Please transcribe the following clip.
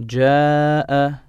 جاء